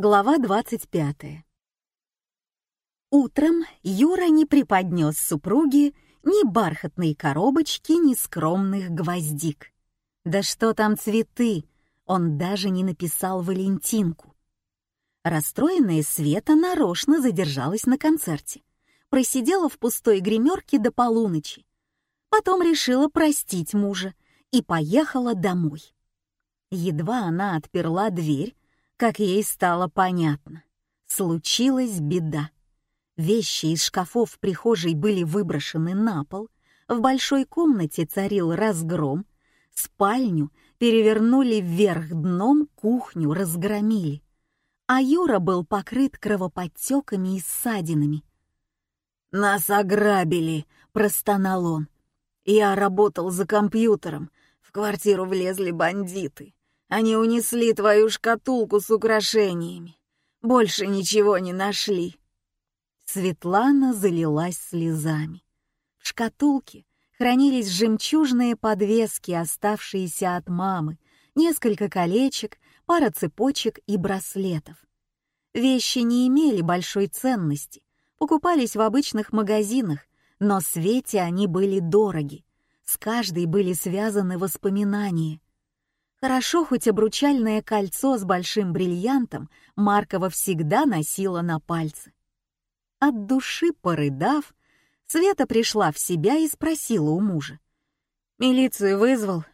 Глава 25. Утром Юра не преподнес супруге ни бархатной коробочки, ни скромных гвоздик. Да что там цветы, он даже не написал Валентинку. Расстроенная Света нарочно задержалась на концерте, просидела в пустой гримерке до полуночи. Потом решила простить мужа и поехала домой. Едва она отперла дверь, как ей стало понятно. Случилась беда. Вещи из шкафов в прихожей были выброшены на пол, в большой комнате царил разгром, спальню перевернули вверх дном, кухню разгромили. А Юра был покрыт кровоподтеками и ссадинами. «Нас ограбили!» — простонал он. «Я работал за компьютером. В квартиру влезли бандиты. Они унесли твою шкатулку с украшениями. Больше ничего не нашли». Светлана залилась слезами. В шкатулке хранились жемчужные подвески, оставшиеся от мамы, несколько колечек, пара цепочек и браслетов. Вещи не имели большой ценности, покупались в обычных магазинах, но Свете они были дороги. С каждой были связаны воспоминания — Хорошо, хоть обручальное кольцо с большим бриллиантом Маркова всегда носила на пальце. От души порыдав, Света пришла в себя и спросила у мужа. «Милицию вызвал?»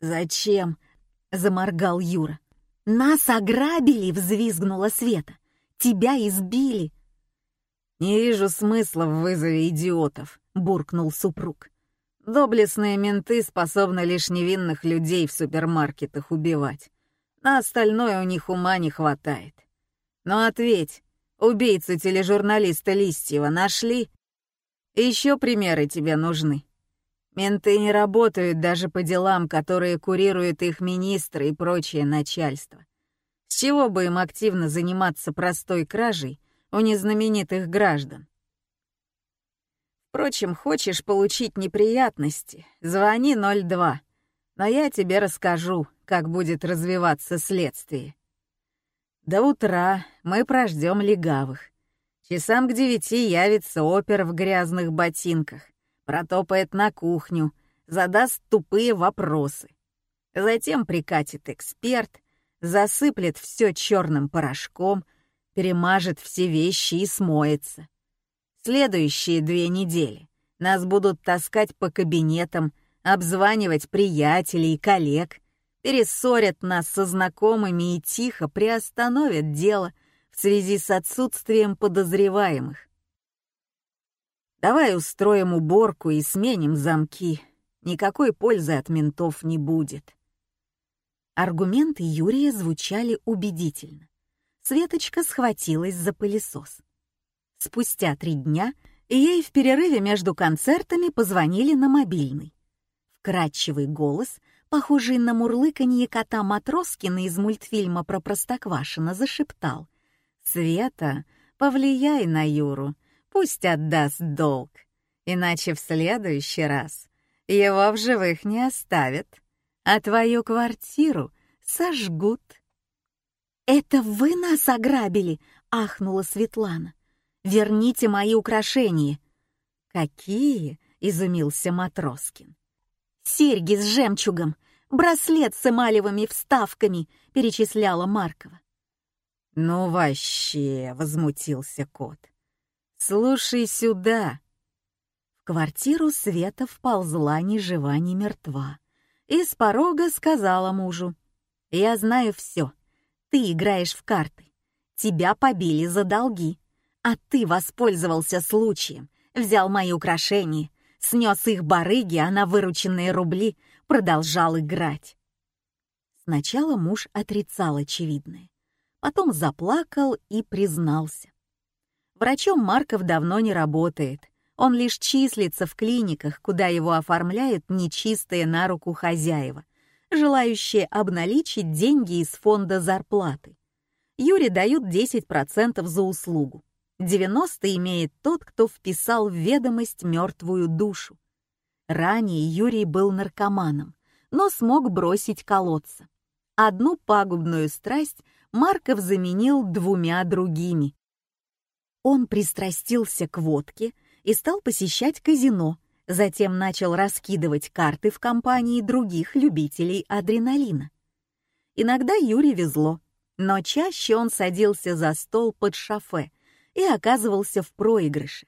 «Зачем?» — заморгал Юра. «Нас ограбили!» — взвизгнула Света. «Тебя избили!» «Не вижу смысла в вызове идиотов», — буркнул супруг. Доблестные менты способны лишь невинных людей в супермаркетах убивать. На остальное у них ума не хватает. Но ответь, убийцу тележурналиста Листьева нашли? Еще примеры тебе нужны. Менты не работают даже по делам, которые курируют их министры и прочее начальство. С чего бы им активно заниматься простой кражей у незнаменитых граждан? Впрочем, хочешь получить неприятности, звони 02, но я тебе расскажу, как будет развиваться следствие. До утра мы прождем легавых. Часам к девяти явится опер в грязных ботинках, протопает на кухню, задаст тупые вопросы. Затем прикатит эксперт, засыплет все черным порошком, перемажет все вещи и смоется. Следующие две недели нас будут таскать по кабинетам, обзванивать приятелей и коллег, перессорят нас со знакомыми и тихо приостановят дело в связи с отсутствием подозреваемых. Давай устроим уборку и сменим замки. Никакой пользы от ментов не будет. Аргументы Юрия звучали убедительно. Светочка схватилась за пылесос. Спустя три дня ей в перерыве между концертами позвонили на мобильный. Вкрадчивый голос, похожий на мурлыканье кота Матроскина из мультфильма про Простоквашино, зашептал. «Света, повлияй на Юру, пусть отдаст долг, иначе в следующий раз его в живых не оставят, а твою квартиру сожгут». «Это вы нас ограбили?» — ахнула Светлана. Верните мои украшения!» «Какие?» — изумился Матроскин. «Серьги с жемчугом, браслет с эмалевыми вставками», — перечисляла Маркова. «Ну вообще!» — возмутился кот. «Слушай сюда!» В квартиру Света вползла ни жива, ни мертва. И с порога сказала мужу. «Я знаю все. Ты играешь в карты. Тебя побили за долги. А ты воспользовался случаем, взял мои украшения, снес их барыги, а на вырученные рубли продолжал играть. Сначала муж отрицал очевидное, потом заплакал и признался. Врачом Марков давно не работает, он лишь числится в клиниках, куда его оформляют нечистые на руку хозяева, желающие обналичить деньги из фонда зарплаты. Юре дают 10% за услугу. 90 имеет тот, кто вписал в ведомость мертвую душу. Ранее Юрий был наркоманом, но смог бросить колодца. Одну пагубную страсть Марков заменил двумя другими. Он пристрастился к водке и стал посещать казино, затем начал раскидывать карты в компании других любителей адреналина. Иногда Юре везло, но чаще он садился за стол под шофе и оказывался в проигрыше.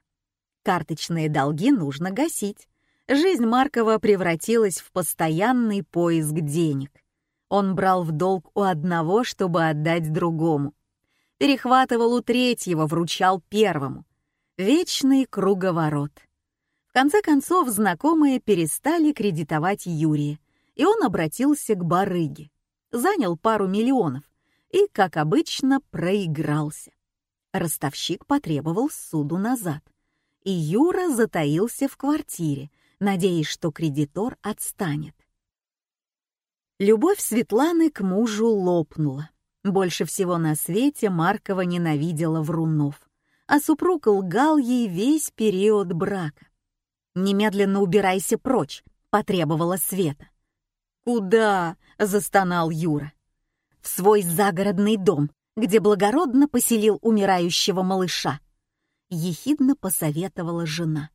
Карточные долги нужно гасить. Жизнь Маркова превратилась в постоянный поиск денег. Он брал в долг у одного, чтобы отдать другому. Перехватывал у третьего, вручал первому. Вечный круговорот. В конце концов, знакомые перестали кредитовать Юрия, и он обратился к барыге. Занял пару миллионов и, как обычно, проигрался. Ростовщик потребовал суду назад, и Юра затаился в квартире, надеясь, что кредитор отстанет. Любовь Светланы к мужу лопнула. Больше всего на свете Маркова ненавидела врунов, а супруг лгал ей весь период брака. «Немедленно убирайся прочь», — потребовала Света. «Куда?» — застонал Юра. «В свой загородный дом, где благородно поселил умирающего малыша», — ехидно посоветовала жена.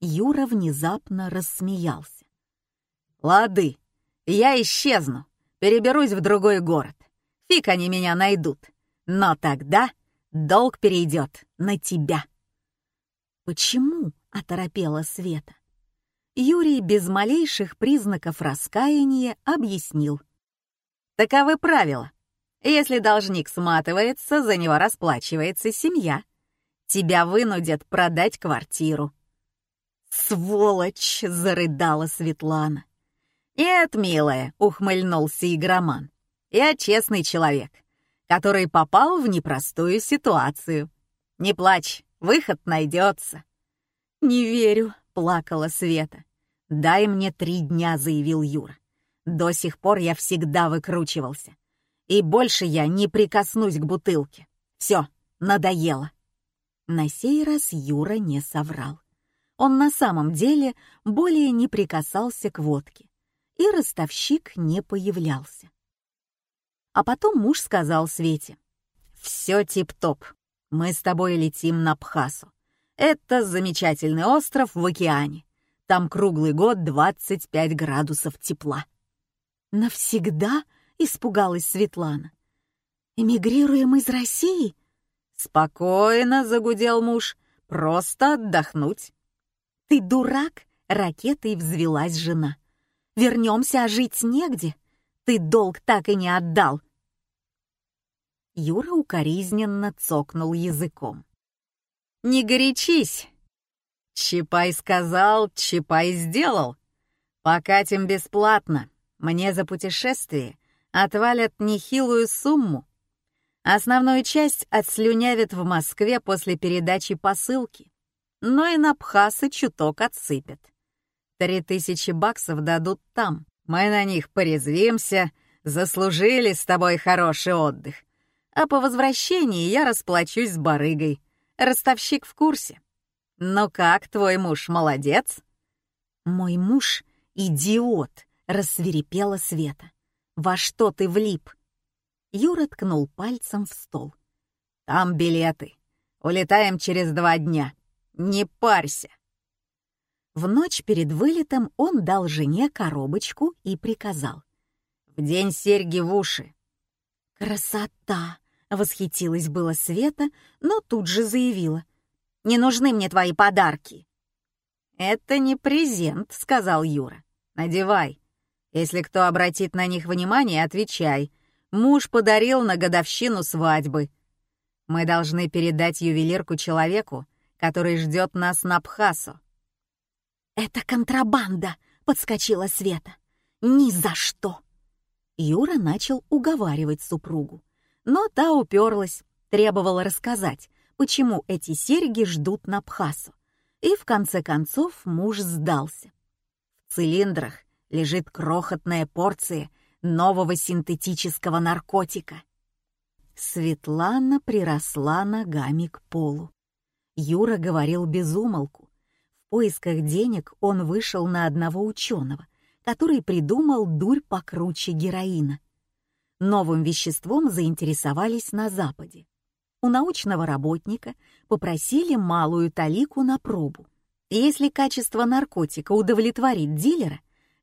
Юра внезапно рассмеялся. «Лады, я исчезну, переберусь в другой город. Фиг они меня найдут. Но тогда долг перейдет на тебя». «Почему?» — оторопела Света. Юрий без малейших признаков раскаяния объяснил. «Таковы правила. Если должник сматывается, за него расплачивается семья. Тебя вынудят продать квартиру». «Сволочь!» — зарыдала Светлана. «Нет, милая», — ухмыльнулся игроман. «Я честный человек, который попал в непростую ситуацию. Не плачь, выход найдется». «Не верю», — плакала Света. «Дай мне три дня», — заявил Юра. «До сих пор я всегда выкручивался. И больше я не прикоснусь к бутылке. Все, надоело». На сей раз Юра не соврал. Он на самом деле более не прикасался к водке и ростовщик не появлялся. А потом муж сказал Свете, «Все тип-топ, мы с тобой летим на Пхасу. Это замечательный остров в океане. Там круглый год 25 градусов тепла». «Навсегда?» — испугалась Светлана. «Эмигрируем из России?» «Спокойно», — загудел муж, — «просто отдохнуть». «Ты дурак?» — ракетой взвелась жена. Вернемся, а жить негде. Ты долг так и не отдал. Юра укоризненно цокнул языком. «Не горячись!» Чапай сказал, Чапай сделал. Покатим бесплатно. Мне за путешествие отвалят нехилую сумму. Основную часть отслюнявят в Москве после передачи посылки, но и на Бхасы чуток отсыпят. Три тысячи баксов дадут там. Мы на них порезвимся, заслужили с тобой хороший отдых. А по возвращении я расплачусь с барыгой. Ростовщик в курсе. Ну как, твой муж молодец?» «Мой муж — идиот», — рассверепела Света. «Во что ты влип?» Юра ткнул пальцем в стол. «Там билеты. Улетаем через два дня. Не парься». В ночь перед вылетом он дал жене коробочку и приказал. «В день серьги в уши». «Красота!» — восхитилась было Света, но тут же заявила. «Не нужны мне твои подарки». «Это не презент», — сказал Юра. «Надевай. Если кто обратит на них внимание, отвечай. Муж подарил на годовщину свадьбы. Мы должны передать ювелирку человеку, который ждет нас на Пхасу. «Это контрабанда!» — подскочила Света. «Ни за что!» Юра начал уговаривать супругу, но та уперлась, требовала рассказать, почему эти серьги ждут на Пхасу. И в конце концов муж сдался. В цилиндрах лежит крохотная порция нового синтетического наркотика. Светлана приросла ногами к полу. Юра говорил без умолку, поисках денег он вышел на одного ученого, который придумал дурь покруче героина. Новым веществом заинтересовались на Западе. У научного работника попросили малую талику на пробу. Если качество наркотика удовлетворит дилера,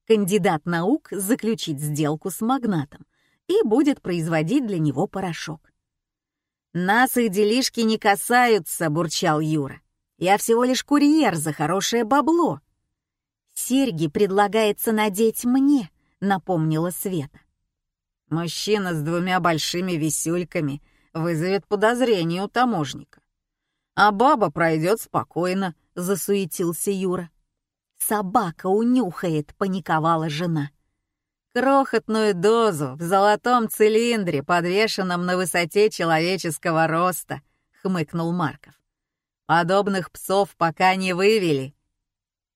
кандидат наук заключит сделку с магнатом и будет производить для него порошок. «Нас их делишки не касаются», — бурчал Юра. «Я всего лишь курьер за хорошее бабло». «Серьги предлагается надеть мне», — напомнила Света. «Мужчина с двумя большими висюльками вызовет подозрение у таможника. А баба пройдет спокойно», — засуетился Юра. «Собака унюхает», — паниковала жена. «Крохотную дозу в золотом цилиндре, подвешенном на высоте человеческого роста», — хмыкнул Марков. «Подобных псов пока не вывели».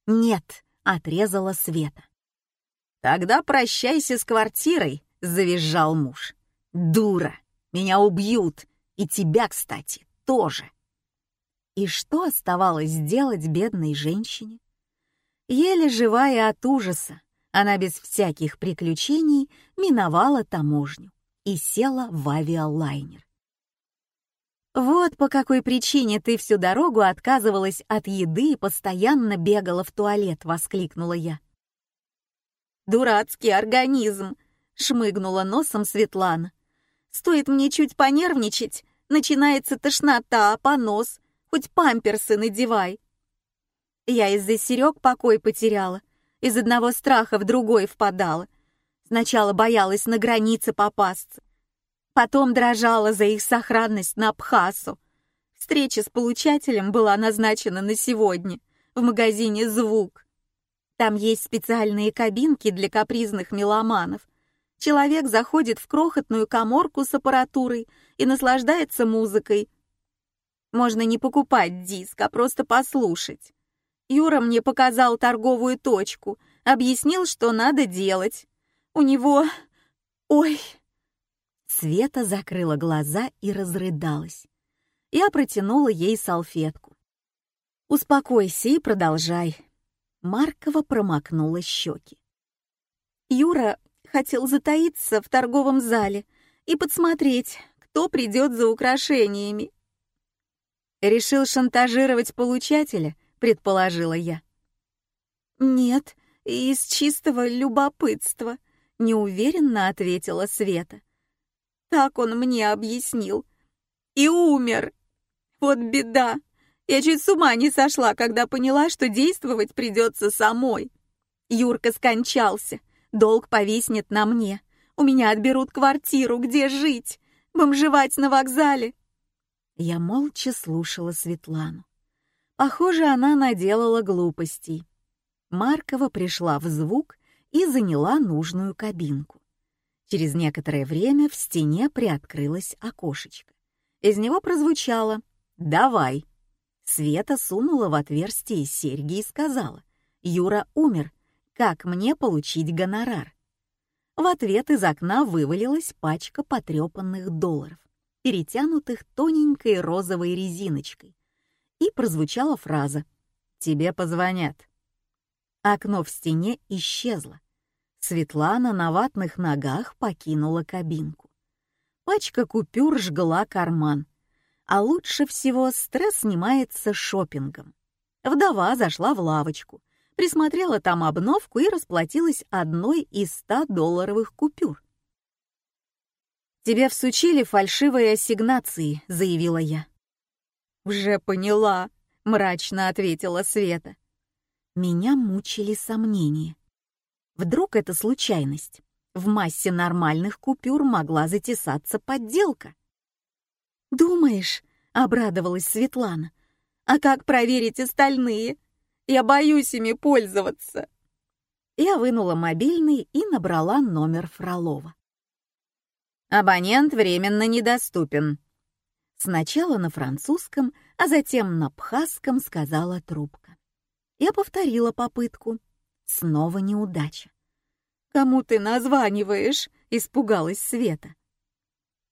«Нет», — отрезала Света. «Тогда прощайся с квартирой», — завизжал муж. «Дура! Меня убьют! И тебя, кстати, тоже!» И что оставалось сделать бедной женщине? Еле живая от ужаса, она без всяких приключений миновала таможню и села в авиалайнер. «Вот по какой причине ты всю дорогу отказывалась от еды и постоянно бегала в туалет», — воскликнула я. «Дурацкий организм», — шмыгнула носом Светлана. «Стоит мне чуть понервничать, начинается тошнота, понос, хоть памперсы надевай». Я из-за Серег покой потеряла, из одного страха в другой впадала. Сначала боялась на границе попасться, потом дрожала за их сохранность на Абхазу. Встреча с получателем была назначена на сегодня в магазине «Звук». Там есть специальные кабинки для капризных меломанов. Человек заходит в крохотную коморку с аппаратурой и наслаждается музыкой. Можно не покупать диск, а просто послушать. Юра мне показал торговую точку, объяснил, что надо делать. У него... Ой... Света закрыла глаза и разрыдалась. Я протянула ей салфетку. «Успокойся и продолжай». Маркова промокнула щеки. Юра хотел затаиться в торговом зале и подсмотреть, кто придет за украшениями. Решил шантажировать получателя, предположила я. «Нет, из чистого любопытства», — неуверенно ответила Света. «Так он мне объяснил. И умер. Вот беда. Я чуть с ума не сошла, когда поняла, что действовать придется самой. Юрка скончался, долг повиснет на мне. У меня отберут квартиру, где жить? Бомжевать на вокзале?» Я молча слушала Светлану. Похоже, она наделала глупостей. Маркова пришла в звук и заняла нужную кабинку. Через некоторое время в стене приоткрылось окошечко. Из него прозвучало «Давай». Света сунула в отверстие серьги и сказала «Юра умер. Как мне получить гонорар?» В ответ из окна вывалилась пачка потрепанных долларов, перетянутых тоненькой розовой резиночкой, и прозвучала фраза «Тебе позвонят». Окно в стене исчезло. Светлана на ватных ногах покинула кабинку. Пачка купюр жгла карман. А лучше всего стресс снимается шопингом. Вдова зашла в лавочку, присмотрела там обновку и расплатилась одной из ста долларовых купюр. «Тебе всучили фальшивые ассигнации», — заявила я. «Уже поняла», — мрачно ответила Света. Меня мучили сомнения. Вдруг это случайность? В массе нормальных купюр могла затесаться подделка. «Думаешь?» — обрадовалась Светлана. «А как проверить остальные? Я боюсь ими пользоваться». Я вынула мобильный и набрала номер Фролова. «Абонент временно недоступен», Сначала на французском, а затем на абхазском сказала трубка. Я повторила попытку. Снова неудача. «Кому ты названиваешь?» — испугалась Света.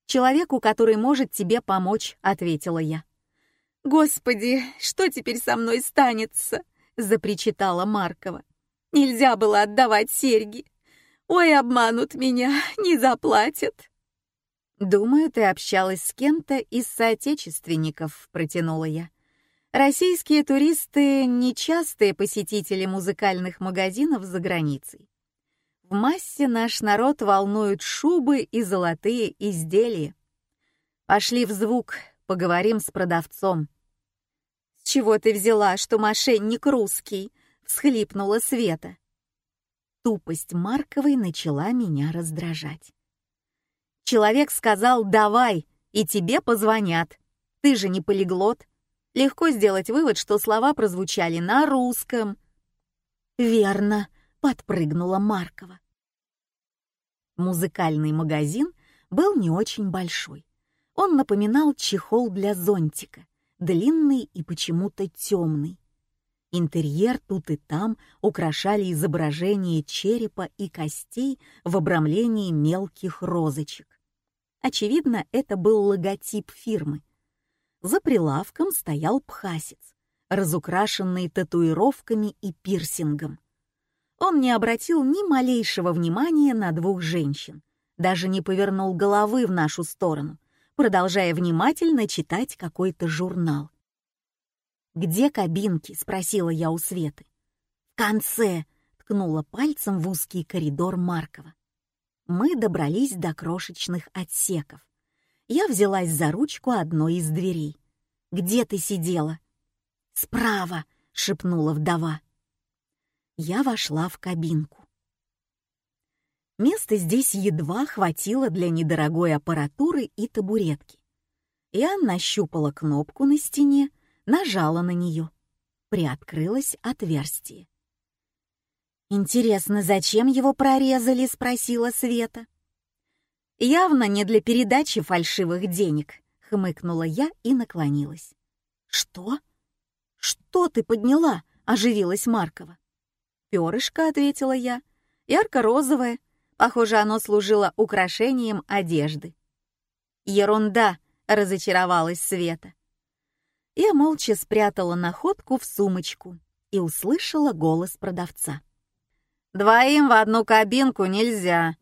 «Человеку, который может тебе помочь», — ответила я. «Господи, что теперь со мной станется?» — запричитала Маркова. «Нельзя было отдавать серьги. Ой, обманут меня, не заплатят». «Думаю, ты общалась с кем-то из соотечественников», — протянула я. «Российские туристы — нечастые посетители музыкальных магазинов за границей. В массе наш народ волнуют шубы и золотые изделия. Пошли в звук, поговорим с продавцом». «С чего ты взяла, что мошенник русский?» — всхлипнула Света. Тупость Марковой начала меня раздражать. Человек сказал «давай», и тебе позвонят. Ты же не полиглот. Легко сделать вывод, что слова прозвучали на русском. «Верно», — подпрыгнула Маркова. Музыкальный магазин был не очень большой. Он напоминал чехол для зонтика, длинный и почему-то темный. Интерьер тут и там украшали изображения черепа и костей в обрамлении мелких розочек. Очевидно, это был логотип фирмы. За прилавком стоял пхасец, разукрашенный татуировками и пирсингом. Он не обратил ни малейшего внимания на двух женщин, даже не повернул головы в нашу сторону, продолжая внимательно читать какой-то журнал. «Где кабинки?» — спросила я у Светы. «В конце!» — ткнула пальцем в узкий коридор Маркова. Мы добрались до крошечных отсеков. Я взялась за ручку одной из дверей. «Где ты сидела?» «Справа!» — шепнула вдова. Я вошла в кабинку. Места здесь едва хватило для недорогой аппаратуры и табуретки. Я нащупала кнопку на стене, нажала на нее. Приоткрылось отверстие. «Интересно, зачем его прорезали?» — спросила Света. «Явно не для передачи фальшивых денег», — хмыкнула я и наклонилась. «Что? Что ты подняла?» — оживилась Маркова. «Перышко», — ответила я, — «ярко-розовое. Похоже, оно служило украшением одежды». «Ерунда», — разочаровалась Света. Я молча спрятала находку в сумочку и услышала голос продавца. «Двоим в одну кабинку нельзя».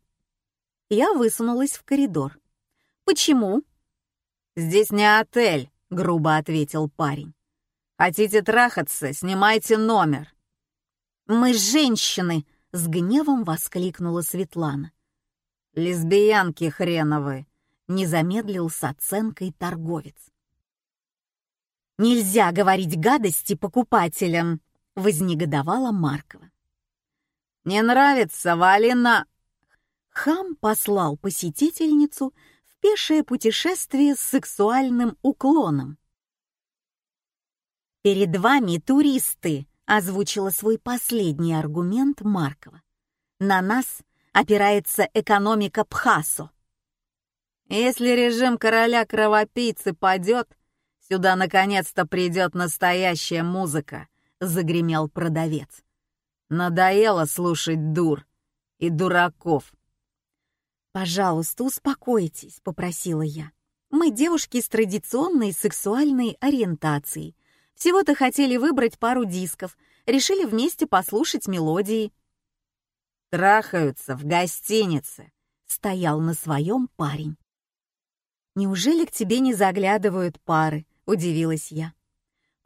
Я высунулась в коридор. «Почему?» «Здесь не отель», — грубо ответил парень. «Хотите трахаться, снимайте номер». «Мы женщины!» — с гневом воскликнула Светлана. «Лесбиянки хреновы!» — не замедлил с оценкой торговец. «Нельзя говорить гадости покупателям», — вознегодовала Маркова. «Не нравится, Валина!» Хам послал посетительницу в пешее путешествие с сексуальным уклоном. «Перед вами туристы», — озвучила свой последний аргумент Маркова. «На нас опирается экономика Пхасо». «Если режим короля кровопийцы падет, Сюда наконец-то придет настоящая музыка», — загремел продавец. «Надоело слушать дур и дураков». «Пожалуйста, успокойтесь», — попросила я. «Мы девушки с традиционной сексуальной ориентацией. Всего-то хотели выбрать пару дисков, решили вместе послушать мелодии». «Трахаются в гостинице», — стоял на своем парень. «Неужели к тебе не заглядывают пары?» удивилась я.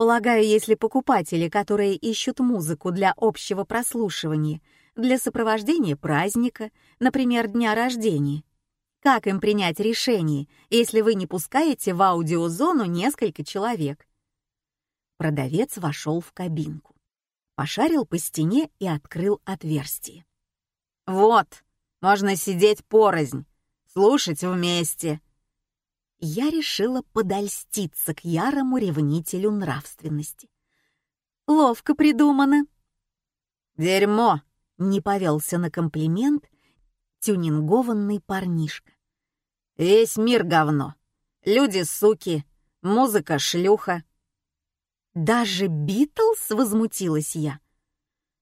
Полагаю, если покупатели, которые ищут музыку для общего прослушивания, для сопровождения праздника, например, дня рождения, как им принять решение, если вы не пускаете в аудиозону несколько человек? Продавец вошел в кабинку, пошарил по стене и открыл отверстие. «Вот, можно сидеть порознь, слушать вместе», я решила подольститься к ярому ревнителю нравственности. «Ловко придумано!» «Дерьмо!» — не повелся на комплимент тюнингованный парнишка. «Весь мир говно. Люди суки, музыка шлюха». «Даже Битлз?» — возмутилась я.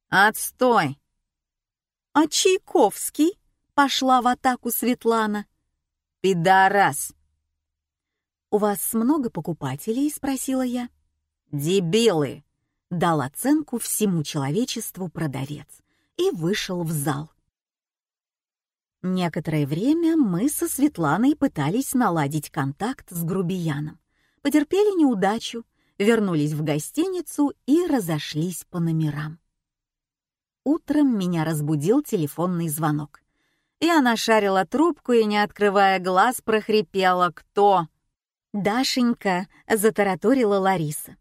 «Отстой!» «А Чайковский?» — пошла в атаку Светлана. «Пидорас!» «У вас много покупателей?» — спросила я. «Дебилы!» — дал оценку всему человечеству продавец и вышел в зал. Некоторое время мы со Светланой пытались наладить контакт с грубияном. Потерпели неудачу, вернулись в гостиницу и разошлись по номерам. Утром меня разбудил телефонный звонок. Я нашарила трубку и, не открывая глаз, прохрипела «Кто?». «Дашенька», — затараторила Лариса.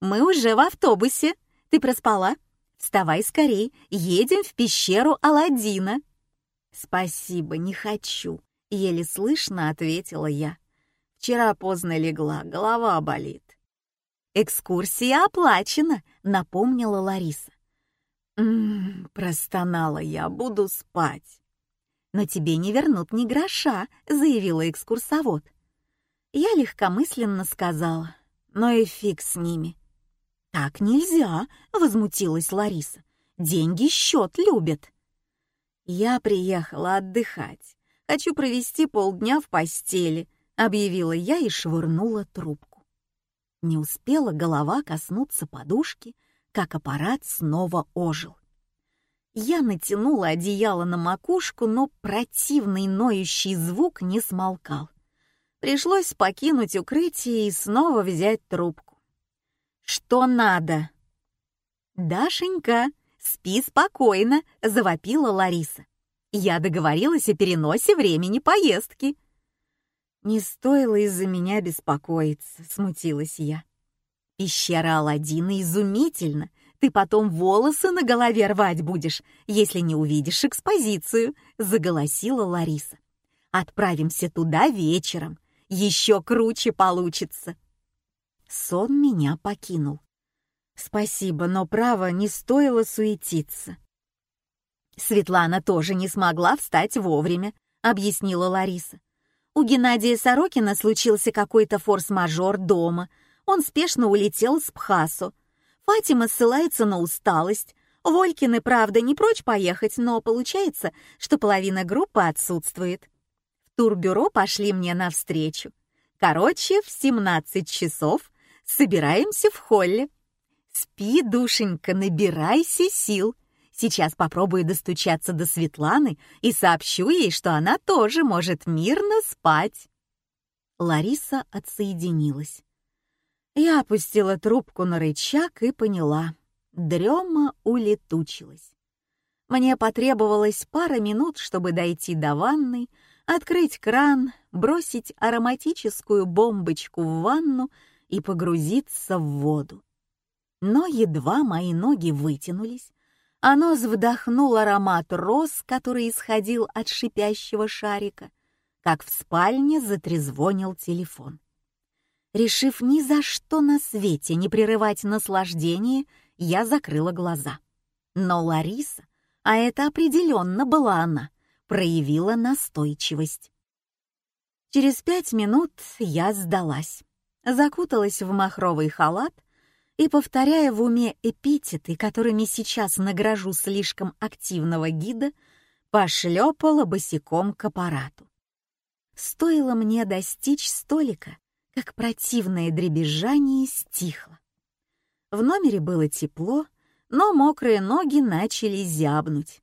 «Мы уже в автобусе. Ты проспала? Вставай скорей, едем в пещеру Аладдина». «Спасибо, не хочу», — еле слышно ответила я. «Вчера поздно легла, голова болит». «Экскурсия оплачена», — напомнила Лариса. «М-м-м», простонала я, буду спать. «Но тебе не вернут ни гроша», — заявила экскурсовод. Я легкомысленно сказала, но и фиг с ними. «Так нельзя», — возмутилась Лариса. «Деньги счет любят». «Я приехала отдыхать. Хочу провести полдня в постели», — объявила я и швырнула трубку. Не успела голова коснуться подушки, как аппарат снова ожил. Я натянула одеяло на макушку, но противный ноющий звук не смолкал. Пришлось покинуть укрытие и снова взять трубку. «Что надо?» «Дашенька, спи спокойно», — завопила Лариса. «Я договорилась о переносе времени поездки». «Не стоило из-за меня беспокоиться», — смутилась я. «Пещера Аладдина изумительна. Ты потом волосы на голове рвать будешь, если не увидишь экспозицию», — заголосила Лариса. «Отправимся туда вечером. Еще круче получится». Сон меня покинул. Спасибо, но право не стоило суетиться. Светлана тоже не смогла встать вовремя, объяснила Лариса. У Геннадия Сорокина случился какой-то форс-мажор дома. Он спешно улетел с Пхасу. Фатима ссылается на усталость. Волькины, правда, не прочь поехать, но получается, что половина группы отсутствует. Турбюро пошли мне навстречу. Короче, в 17 часов собираемся в холле. Спи, душенька, набирайся сил. Сейчас попробую достучаться до Светланы и сообщу ей, что она тоже может мирно спать. Лариса отсоединилась. Я опустила трубку на рычаг и поняла. Дрема улетучилась. Мне потребовалось пара минут, чтобы дойти до ванной, открыть кран, бросить ароматическую бомбочку в ванну и погрузиться в воду. Но едва мои ноги вытянулись, а нос вдохнул аромат роз, который исходил от шипящего шарика, как в спальне затрезвонил телефон. Решив ни за что на свете не прерывать наслаждение, я закрыла глаза. Но Лариса, а это определенно была она, проявила настойчивость. Через пять минут я сдалась, закуталась в махровый халат и, повторяя в уме эпитеты, которыми сейчас награжу слишком активного гида, пошлепала босиком к аппарату. Стоило мне достичь столика, как противное дребезжание стихло. В номере было тепло, но мокрые ноги начали зябнуть.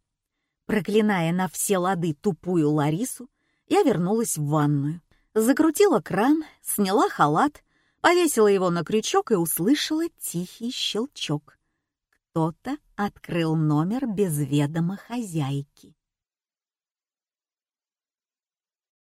Проклиная на все лады тупую Ларису, я вернулась в ванную, закрутила кран, сняла халат повесила его на крючок и услышала тихий щелчок. Кто-то открыл номер без ведома хозяйки.